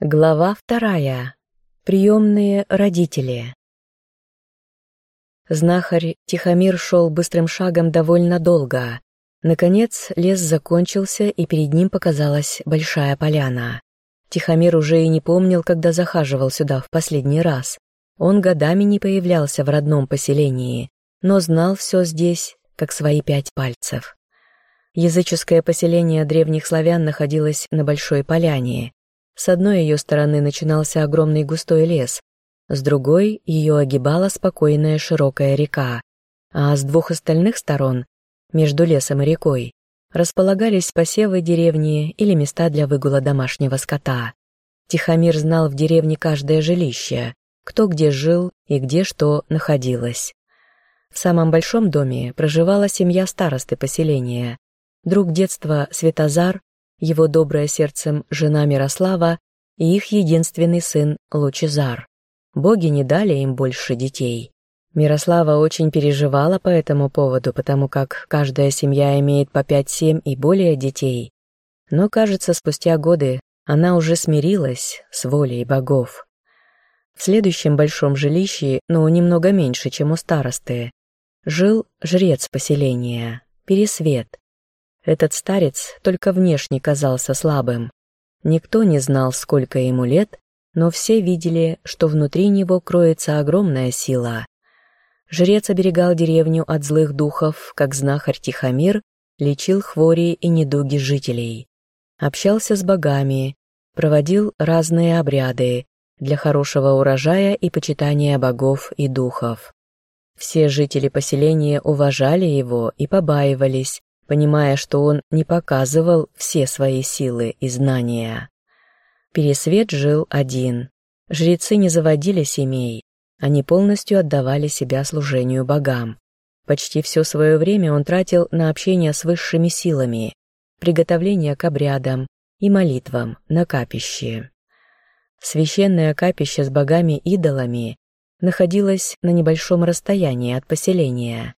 Глава вторая. Приемные родители. Знахарь Тихомир шел быстрым шагом довольно долго. Наконец лес закончился, и перед ним показалась большая поляна. Тихомир уже и не помнил, когда захаживал сюда в последний раз. Он годами не появлялся в родном поселении, но знал все здесь, как свои пять пальцев. Языческое поселение древних славян находилось на большой поляне, с одной ее стороны начинался огромный густой лес, с другой ее огибала спокойная широкая река, а с двух остальных сторон, между лесом и рекой, располагались посевы деревни или места для выгула домашнего скота. Тихомир знал в деревне каждое жилище, кто где жил и где что находилось. В самом большом доме проживала семья старосты поселения, друг детства Светозар его добрая сердцем жена Мирослава и их единственный сын Лучезар. Боги не дали им больше детей. Мирослава очень переживала по этому поводу, потому как каждая семья имеет по пять-семь и более детей. Но, кажется, спустя годы она уже смирилась с волей богов. В следующем большом жилище, но немного меньше, чем у старосты, жил жрец поселения, Пересвет, этот старец только внешне казался слабым. Никто не знал, сколько ему лет, но все видели, что внутри него кроется огромная сила. Жрец оберегал деревню от злых духов, как знахарь Тихомир лечил хвори и недуги жителей. Общался с богами, проводил разные обряды для хорошего урожая и почитания богов и духов. Все жители поселения уважали его и побаивались, понимая, что он не показывал все свои силы и знания. Пересвет жил один. Жрецы не заводили семей, они полностью отдавали себя служению богам. Почти все свое время он тратил на общение с высшими силами, приготовление к обрядам и молитвам на капище. Священное капище с богами-идолами находилось на небольшом расстоянии от поселения.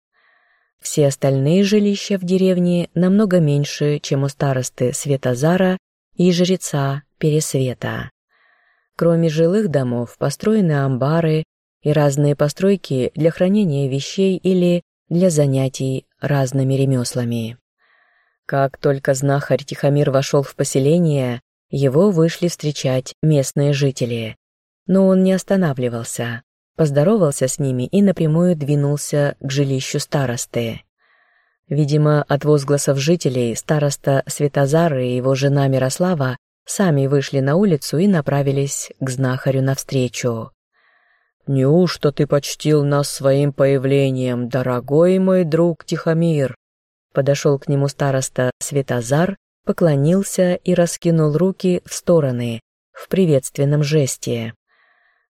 Все остальные жилища в деревне намного меньше, чем у старосты Светозара и жреца Пересвета. Кроме жилых домов построены амбары и разные постройки для хранения вещей или для занятий разными ремеслами. Как только знахарь Тихомир вошел в поселение, его вышли встречать местные жители. Но он не останавливался поздоровался с ними и напрямую двинулся к жилищу старосты. Видимо, от возгласов жителей староста Светозар и его жена Мирослава сами вышли на улицу и направились к знахарю навстречу. «Неужто ты почтил нас своим появлением, дорогой мой друг Тихомир?» Подошел к нему староста Светозар, поклонился и раскинул руки в стороны в приветственном жесте.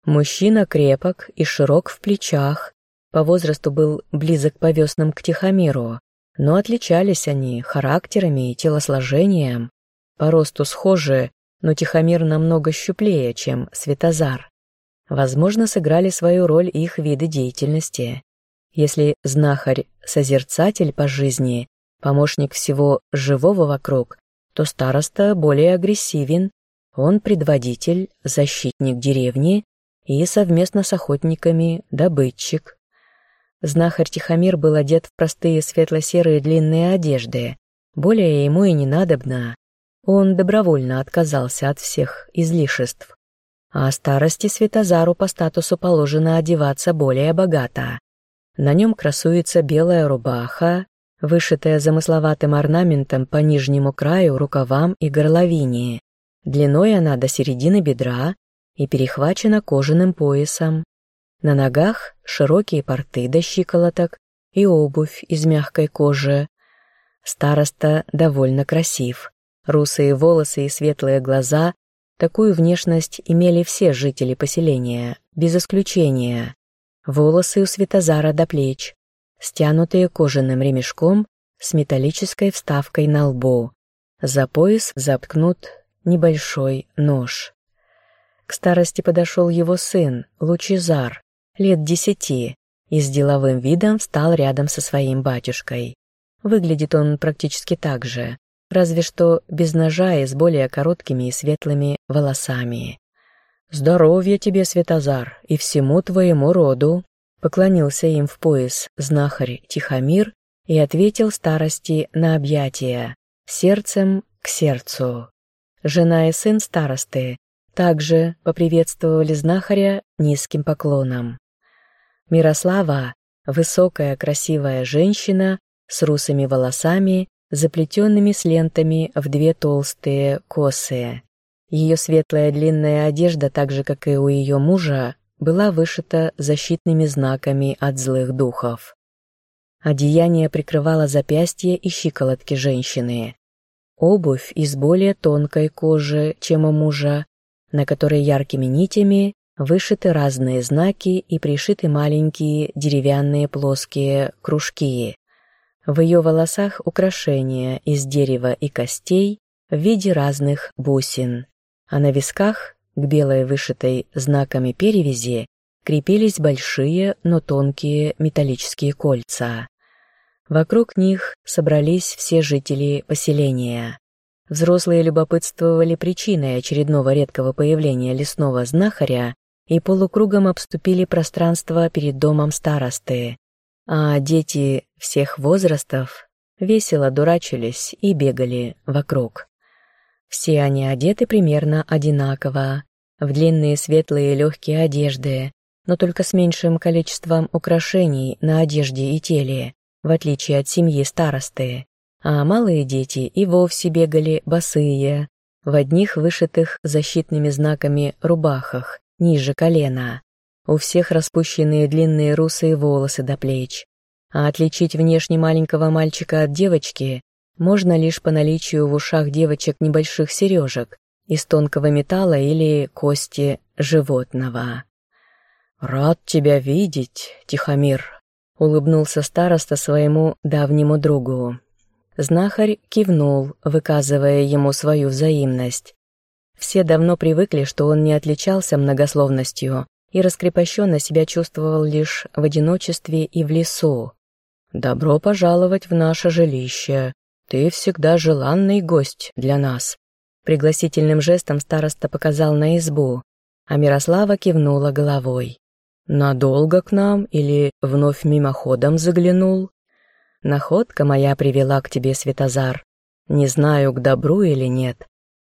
Мужчина крепок и широк в плечах, по возрасту был близок по веснам к Тихомиру, но отличались они характерами и телосложением. По росту схожи, но Тихомир намного щуплее, чем Светозар. Возможно, сыграли свою роль их виды деятельности. Если знахарь — созерцатель по жизни, помощник всего живого вокруг, то староста более агрессивен, он предводитель, защитник деревни и совместно с охотниками добытчик. Знахарь Тихомир был одет в простые светло-серые длинные одежды, более ему и не надобно. Он добровольно отказался от всех излишеств. А старости Светозару по статусу положено одеваться более богато. На нем красуется белая рубаха, вышитая замысловатым орнаментом по нижнему краю, рукавам и горловине. Длиной она до середины бедра, и перехвачена кожаным поясом. На ногах широкие порты до щиколоток и обувь из мягкой кожи. Староста довольно красив. Русые волосы и светлые глаза Такую внешность имели все жители поселения, без исключения. Волосы у Светозара до плеч, стянутые кожаным ремешком с металлической вставкой на лбу. За пояс заткнут небольшой нож. К старости подошел его сын, Лучезар, лет десяти, и с деловым видом встал рядом со своим батюшкой. Выглядит он практически так же. разве что без ножа и с более короткими и светлыми волосами. «Здоровья тебе, Светозар, и всему твоему роду!» Поклонился им в пояс знахарь Тихомир и ответил старости на объятия, сердцем к сердцу. Жена и сын старосты также поприветствовали знахаря низким поклоном. Мирослава, высокая красивая женщина с русыми волосами, заплетенными с лентами в две толстые косы. Ее светлая длинная одежда, так же, как и у ее мужа, была вышита защитными знаками от злых духов. Одеяние прикрывало запястья и щиколотки женщины. Обувь из более тонкой кожи, чем у мужа, на которой яркими нитями вышиты разные знаки и пришиты маленькие деревянные плоские кружки. В ее волосах украшения из дерева и костей в виде разных бусин, а на висках, к белой вышитой знаками перевязи, крепились большие, но тонкие металлические кольца. Вокруг них собрались все жители поселения. Взрослые любопытствовали причиной очередного редкого появления лесного знахаря и полукругом обступили пространство перед домом старосты, а дети всех возрастов весело дурачились и бегали вокруг. Все они одеты примерно одинаково, в длинные светлые легкие одежды, но только с меньшим количеством украшений на одежде и теле, в отличие от семьи старосты. А малые дети и вовсе бегали босые, в одних вышитых защитными знаками рубахах, ниже колена. У всех распущенные длинные русые волосы до плеч. А отличить внешне маленького мальчика от девочки можно лишь по наличию в ушах девочек небольших сережек из тонкого металла или кости животного. «Рад тебя видеть, Тихомир», — улыбнулся староста своему давнему другу. Знахарь кивнул, выказывая ему свою взаимность. Все давно привыкли, что он не отличался многословностью и раскрепощенно себя чувствовал лишь в одиночестве и в лесу. «Добро пожаловать в наше жилище. Ты всегда желанный гость для нас». Пригласительным жестом староста показал на избу, а Мирослава кивнула головой. «Надолго к нам или вновь мимоходом заглянул?» «Находка моя привела к тебе, Светозар. Не знаю, к добру или нет.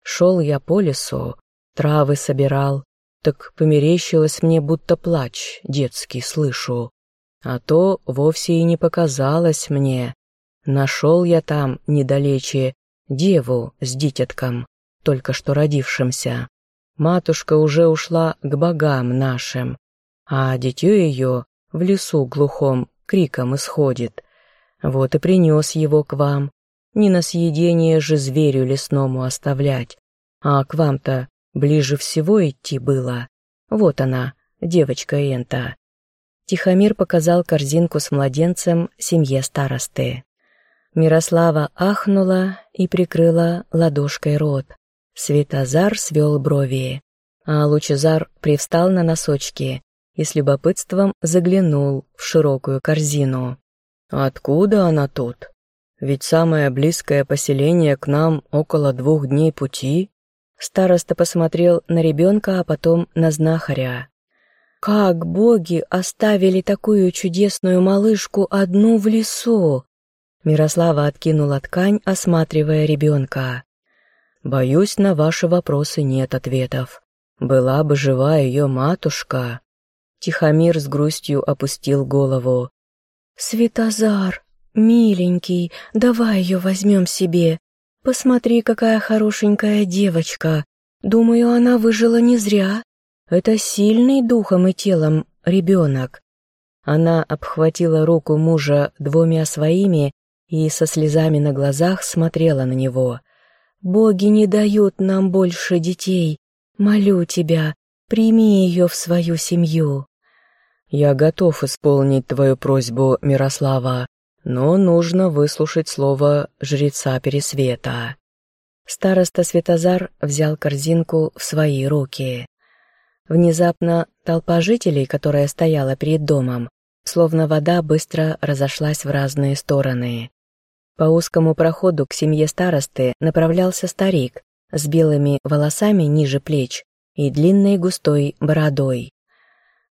Шел я по лесу, травы собирал, так померещилось мне, будто плач детский слышу. А то вовсе и не показалось мне. Нашел я там, недалече, деву с дитятком, только что родившимся. Матушка уже ушла к богам нашим, а дитё ее в лесу глухом криком исходит. Вот и принес его к вам, не на съедение же зверю лесному оставлять, а к вам-то ближе всего идти было. Вот она, девочка Энта. Тихомир показал корзинку с младенцем семье старосты. Мирослава ахнула и прикрыла ладошкой рот. Светозар свел брови, а Лучезар привстал на носочки и с любопытством заглянул в широкую корзину. «Откуда она тут?» Ведь самое близкое поселение к нам около двух дней пути. Староста посмотрел на ребенка, а потом на знахаря. Как боги оставили такую чудесную малышку одну в лесу? Мирослава откинула ткань, осматривая ребенка. Боюсь, на ваши вопросы нет ответов. Была бы жива ее матушка. Тихомир с грустью опустил голову. «Светозар, «Миленький, давай ее возьмем себе. Посмотри, какая хорошенькая девочка. Думаю, она выжила не зря. Это сильный духом и телом ребенок». Она обхватила руку мужа двумя своими и со слезами на глазах смотрела на него. «Боги не дают нам больше детей. Молю тебя, прими ее в свою семью». «Я готов исполнить твою просьбу, Мирослава», но нужно выслушать слово жреца Пересвета. Староста Светозар взял корзинку в свои руки. Внезапно толпа жителей, которая стояла перед домом, словно вода быстро разошлась в разные стороны. По узкому проходу к семье старосты направлялся старик с белыми волосами ниже плеч и длинной густой бородой.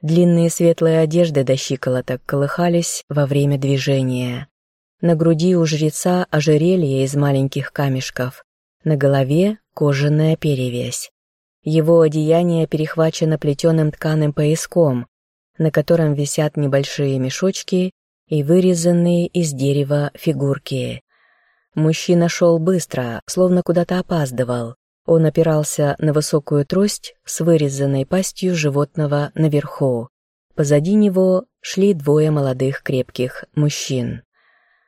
Длинные светлые одежды до щиколоток колыхались во время движения. На груди у жреца ожерелье из маленьких камешков, на голове кожаная перевязь. Его одеяние перехвачено плетеным тканым пояском, на котором висят небольшие мешочки и вырезанные из дерева фигурки. Мужчина шел быстро, словно куда-то опаздывал. Он опирался на высокую трость с вырезанной пастью животного наверху. Позади него шли двое молодых крепких мужчин.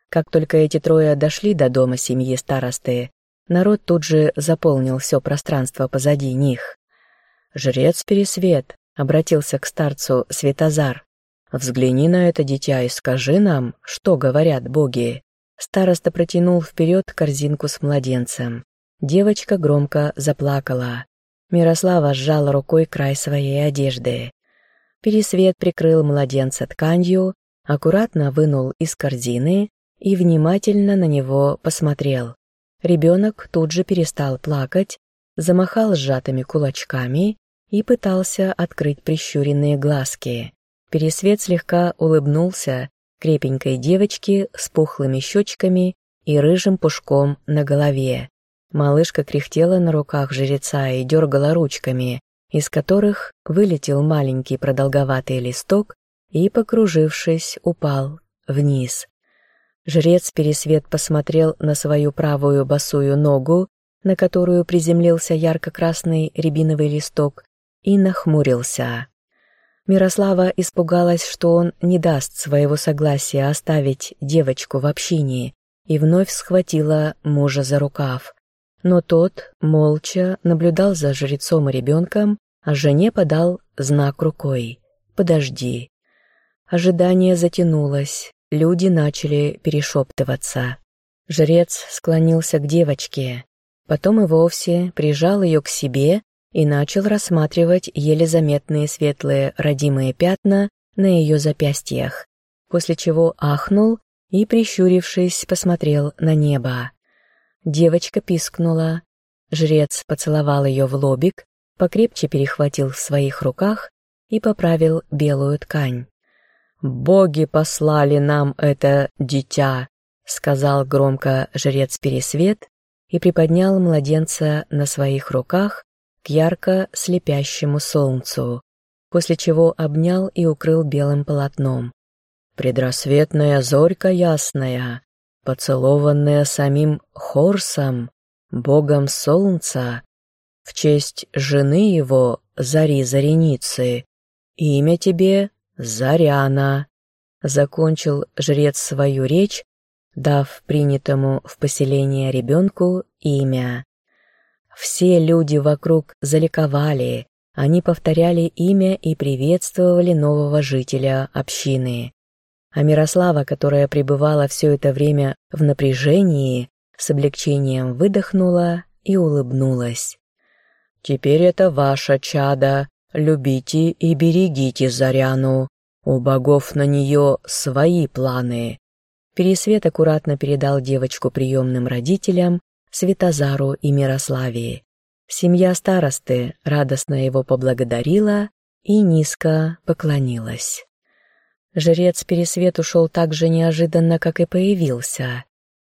Как только эти трое дошли до дома семьи старосты, народ тут же заполнил все пространство позади них. «Жрец Пересвет», — обратился к старцу Светозар, «взгляни на это дитя и скажи нам, что говорят боги». Староста протянул вперед корзинку с младенцем. Девочка громко заплакала. Мирослава сжала рукой край своей одежды. Пересвет прикрыл младенца тканью, аккуратно вынул из корзины и внимательно на него посмотрел. Ребенок тут же перестал плакать, замахал сжатыми кулачками и пытался открыть прищуренные глазки. Пересвет слегка улыбнулся крепенькой девочке с пухлыми щечками и рыжим пушком на голове. Малышка кряхтела на руках жреца и дергала ручками, из которых вылетел маленький продолговатый листок и, покружившись, упал вниз. Жрец Пересвет посмотрел на свою правую босую ногу, на которую приземлился ярко-красный рябиновый листок, и нахмурился. Мирослава испугалась, что он не даст своего согласия оставить девочку в общине, и вновь схватила мужа за рукав. Но тот молча наблюдал за жрецом и ребенком, а жене подал знак рукой «Подожди». Ожидание затянулось, люди начали перешептываться. Жрец склонился к девочке, потом и вовсе прижал ее к себе и начал рассматривать еле заметные светлые родимые пятна на ее запястьях, после чего ахнул и, прищурившись, посмотрел на небо. Девочка пискнула. Жрец поцеловал ее в лобик, покрепче перехватил в своих руках и поправил белую ткань. «Боги послали нам это дитя», — сказал громко жрец Пересвет и приподнял младенца на своих руках, к ярко слепящему солнцу, после чего обнял и укрыл белым полотном. Предрассветная зорька ясная, поцелованная самим Хорсом, богом солнца, в честь жены его Зари Зареницы, имя тебе Заряна. Закончил жрец свою речь, дав принятому в поселение ребенку имя. Все люди вокруг заликовали, они повторяли имя и приветствовали нового жителя общины. А Мирослава, которая пребывала все это время в напряжении, с облегчением выдохнула и улыбнулась. «Теперь это ваша чада, любите и берегите Заряну, у богов на нее свои планы». Пересвет аккуратно передал девочку приемным родителям, Светозару и Мирославии. Семья старосты радостно его поблагодарила и низко поклонилась. Жрец Пересвет ушел так же неожиданно, как и появился.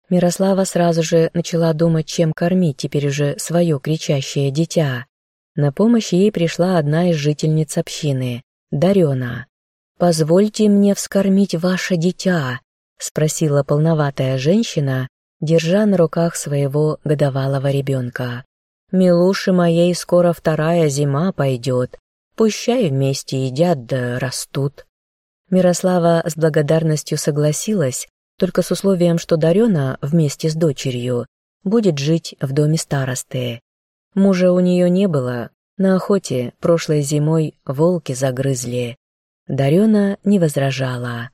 Мирослава сразу же начала думать, чем кормить теперь уже свое кричащее дитя. На помощь ей пришла одна из жительниц общины, Дарена. «Позвольте мне вскормить ваше дитя», — спросила полноватая женщина, держа на руках своего годовалого ребенка. «Милуши моей скоро вторая зима пойдет, пущай вместе едят да растут». Мирослава с благодарностью согласилась, только с условием, что Дарена вместе с дочерью будет жить в доме старосты. Мужа у нее не было, на охоте прошлой зимой волки загрызли. Дарена не возражала.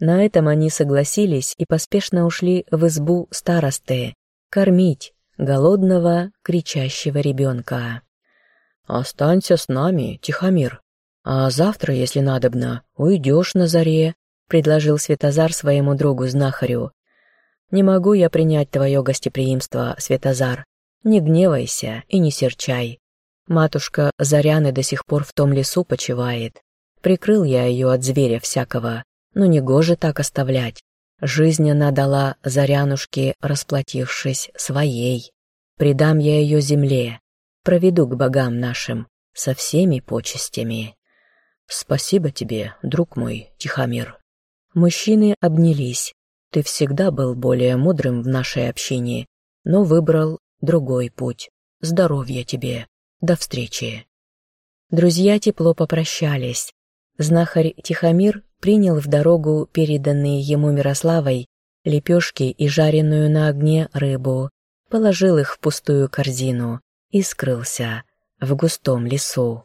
На этом они согласились и поспешно ушли в избу старосты, кормить голодного, кричащего ребенка. «Останься с нами, Тихомир, а завтра, если надобно, уйдешь на заре», — предложил Светозар своему другу-знахарю. Не могу я принять твое гостеприимство, Светозар. Не гневайся и не серчай. Матушка Заряны до сих пор в том лесу почивает. Прикрыл я ее от зверя всякого, но не гоже так оставлять. Жизнь она дала Зарянушке, расплатившись своей. Предам я ее земле, проведу к богам нашим со всеми почестями. Спасибо тебе, друг мой, Тихомир. Мужчины обнялись. Ты всегда был более мудрым в нашей общине, но выбрал другой путь. Здоровья тебе. До встречи. Друзья тепло попрощались. Знахарь Тихомир принял в дорогу переданные ему Мирославой лепешки и жареную на огне рыбу, положил их в пустую корзину и скрылся в густом лесу.